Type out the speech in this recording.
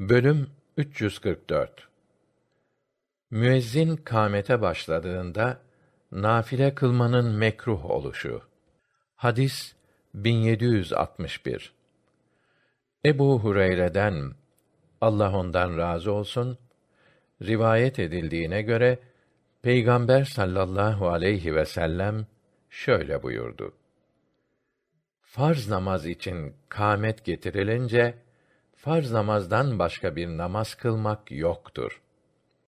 Bölüm 344 Müezzin kâmete başladığında nafile kılmanın mekruh oluşu. Hadis 1761. Ebu Hureyre'den Allah ondan razı olsun rivayet edildiğine göre Peygamber sallallahu aleyhi ve sellem şöyle buyurdu. Farz namaz için kâmet getirilince farz namazdan başka bir namaz kılmak yoktur.